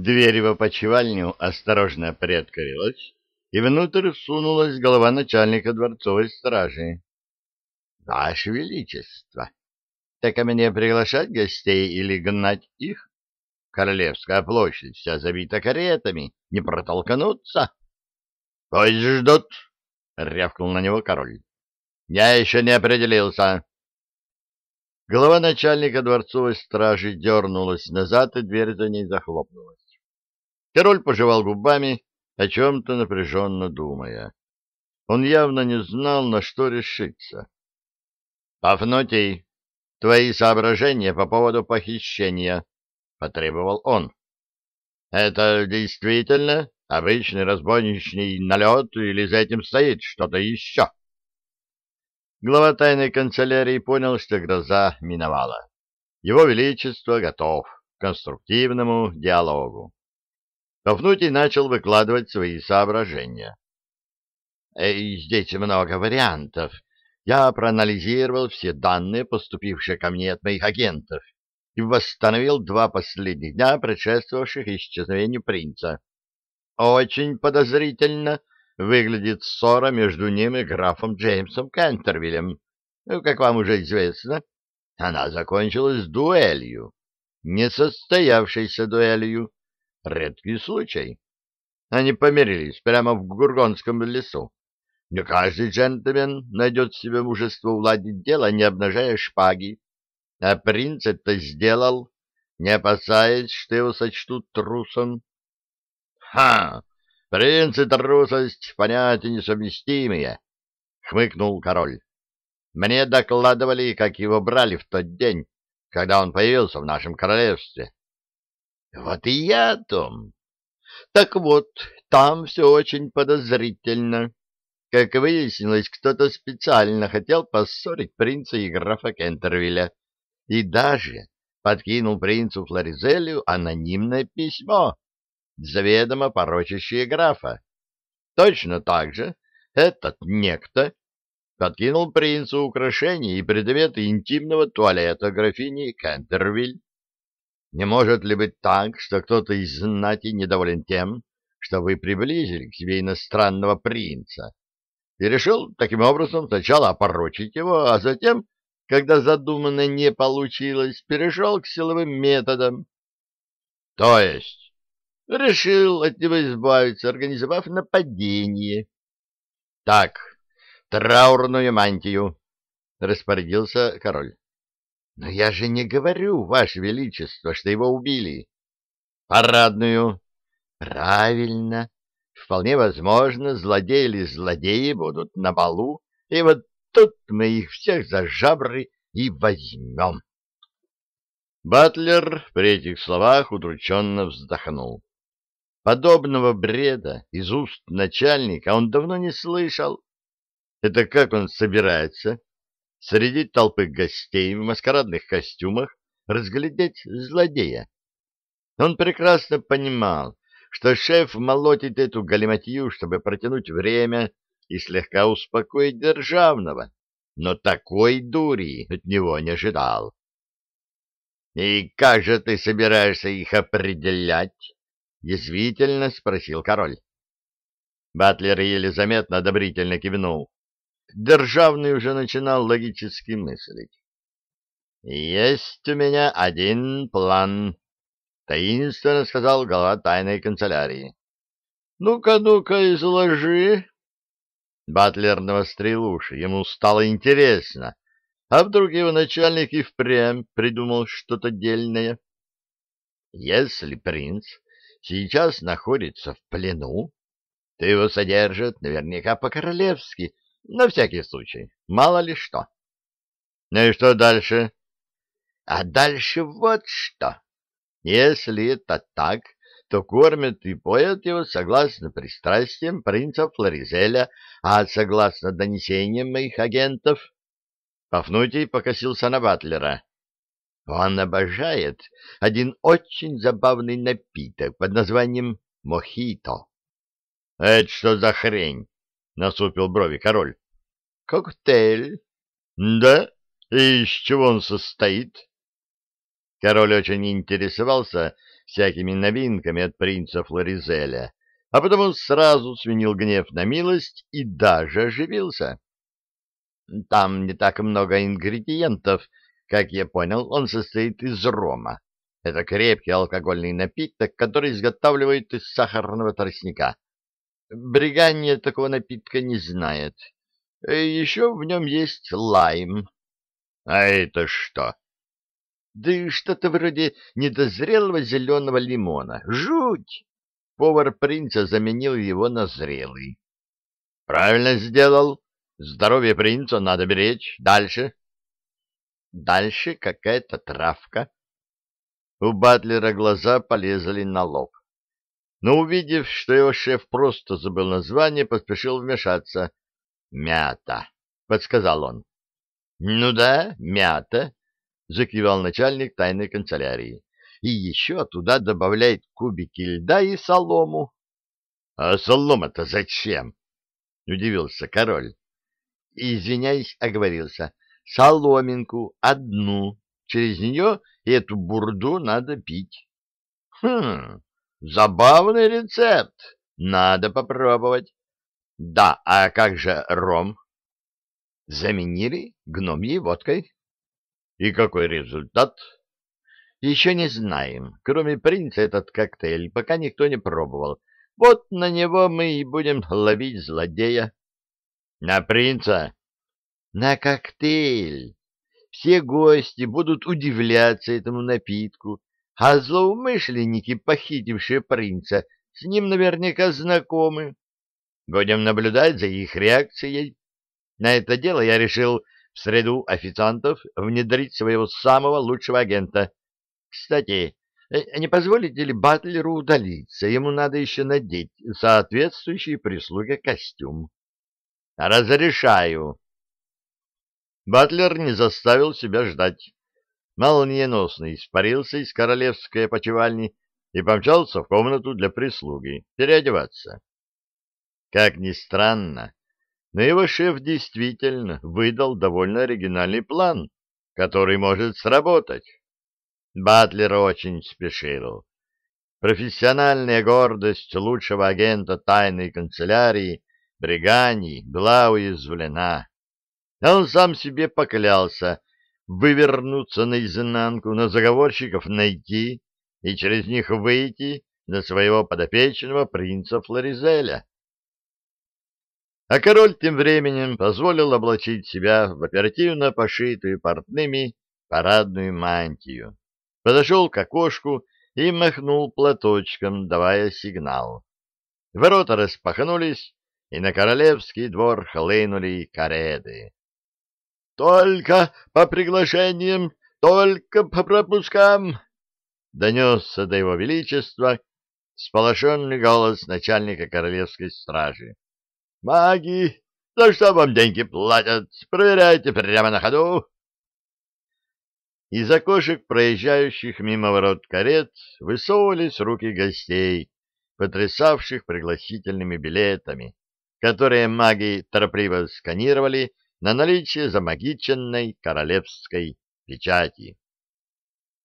Дверь в опочивальню осторожно приоткрылась, и внутрь всунулась голова начальника дворцовой стражи. — Ваше Величество, так а мне приглашать гостей или гнать их? Королевская площадь вся забита каретами, не протолкнуться. — Пусть ждут, — рявкнул на него король. — Я еще не определился. Голова начальника дворцовой стражи дернулась назад, и дверь за ней захлопнулась. Король пожевал губами, о чем-то напряженно думая. Он явно не знал, на что решиться. — Пафнутий, твои соображения по поводу похищения, — потребовал он. — Это действительно обычный разбойничный налет или за этим стоит что-то еще? Глава тайной канцелярии понял, что гроза миновала. Его Величество готов к конструктивному диалогу. Пафнутий начал выкладывать свои соображения. «Здесь много вариантов. Я проанализировал все данные, поступившие ко мне от моих агентов, и восстановил два последних дня, предшествовавших исчезновению принца. Очень подозрительно выглядит ссора между ним и графом Джеймсом Кентервиллем. Как вам уже известно, она закончилась дуэлью, несостоявшейся дуэлью, Редкий случай. Они помирились прямо в Гургонском лесу. Не каждый джентльмен найдет себе мужество уладить дело, не обнажая шпаги. А принц это сделал, не опасаясь, что его сочтут трусом. — Ха! Принц и трусость — понятия несовместимые, — хмыкнул король. — Мне докладывали, как его брали в тот день, когда он появился в нашем королевстве. Вот и я о том. Так вот, там все очень подозрительно. Как выяснилось, кто-то специально хотел поссорить принца и графа Кентервилля. И даже подкинул принцу Флоризелю анонимное письмо, заведомо порочащее графа. Точно так же этот некто подкинул принцу украшения и предметы интимного туалета графини Кентервиль. Не может ли быть так, что кто-то из знати недоволен тем, что вы приблизили к себе иностранного принца, и решил таким образом сначала опорочить его, а затем, когда задуманное не получилось, перешел к силовым методам? То есть решил от него избавиться, организовав нападение. Так, траурную мантию, — распорядился король. Но я же не говорю, Ваше Величество, что его убили. Парадную. Правильно. Вполне возможно, злодеи или злодеи будут на балу, и вот тут мы их всех за жабры и возьмем. Батлер при этих словах удрученно вздохнул. Подобного бреда из уст начальника он давно не слышал. Это как он собирается среди толпы гостей в маскарадных костюмах разглядеть злодея. Он прекрасно понимал, что шеф молотит эту галиматью, чтобы протянуть время и слегка успокоить державного, но такой дури от него не ожидал. — И как же ты собираешься их определять? — язвительно спросил король. Батлер еле заметно одобрительно кивнул. Державный уже начинал логически мыслить. «Есть у меня один план», — таинственно сказал глава тайной канцелярии. «Ну-ка, ну-ка, изложи». Батлер навострил уши, ему стало интересно, а вдруг его начальник и впрямь придумал что-то дельное. Если принц сейчас находится в плену, то его содержат наверняка по-королевски, на всякий случай, мало ли что. Ну и что дальше? А дальше вот что. Если это так, то кормят и поят его согласно пристрастиям принца Флоризеля, а согласно донесениям моих агентов... Пафнутий покосился на Батлера. Он обожает один очень забавный напиток под названием мохито. — Это что за хрень? Насупил брови король. Коктейль. Да? И из чего он состоит? Король очень интересовался всякими новинками от принца Флоризеля, а потому сразу сменил гнев на милость и даже оживился. Там не так много ингредиентов, как я понял, он состоит из рома. Это крепкий алкогольный напиток, который изготавливают из сахарного тростника. Бригания такого напитка не знает. Еще в нем есть лайм. — А это что? — Да что-то вроде недозрелого зеленого лимона. Жуть! Повар принца заменил его на зрелый. — Правильно сделал. Здоровье принца надо беречь. Дальше. Дальше какая-то травка. У Батлера глаза полезли на лоб. Но, увидев, что его шеф просто забыл название, поспешил вмешаться. «Мята», — подсказал он. «Ну да, мята», — закивал начальник тайной канцелярии. «И еще туда добавляет кубики льда и солому». «А солома-то зачем?» — удивился король извиняюсь, оговорился, соломинку одну, через нее эту бурду надо пить. Хм, забавный рецепт, надо попробовать. Да, а как же ром? Заменили гномьей водкой. И какой результат? Еще не знаем. Кроме принца этот коктейль пока никто не пробовал. Вот на него мы и будем ловить злодея. На принца? На коктейль. Все гости будут удивляться этому напитку, а злоумышленники, похитившие принца, с ним наверняка знакомы. Будем наблюдать за их реакцией. На это дело я решил в среду официантов внедрить своего самого лучшего агента. Кстати, э, не позволите ли Батлеру удалиться? Ему надо еще надеть соответствующий прислуге костюм. Разрешаю. Батлер не заставил себя ждать. Молниеносно испарился из королевской опочивальни и помчался в комнату для прислуги переодеваться. Как ни странно, но его шеф действительно выдал довольно оригинальный план, который может сработать. Батлер очень спешил. Профессиональная гордость лучшего агента тайной канцелярии Бригани была уязвлена. Он сам себе поклялся вывернуться наизнанку, на заговорщиков найти и через них выйти на своего подопечного принца Флоризеля. А король тем временем позволил облачить себя в оперативно пошитую портными парадную мантию. Подошел к окошку и махнул платочком, давая сигнал. Ворота распахнулись, и на королевский двор хлынули кареты. «Только по приглашениям, только по пропускам!» Донесся до его величества сполошенный голос начальника королевской стражи. «Маги, за что вам деньги платят? Проверяйте прямо на ходу!» Из окошек проезжающих мимо ворот карет высовывались руки гостей, потрясавших пригласительными билетами которые маги торопливо сканировали на наличие замагиченной королевской печати.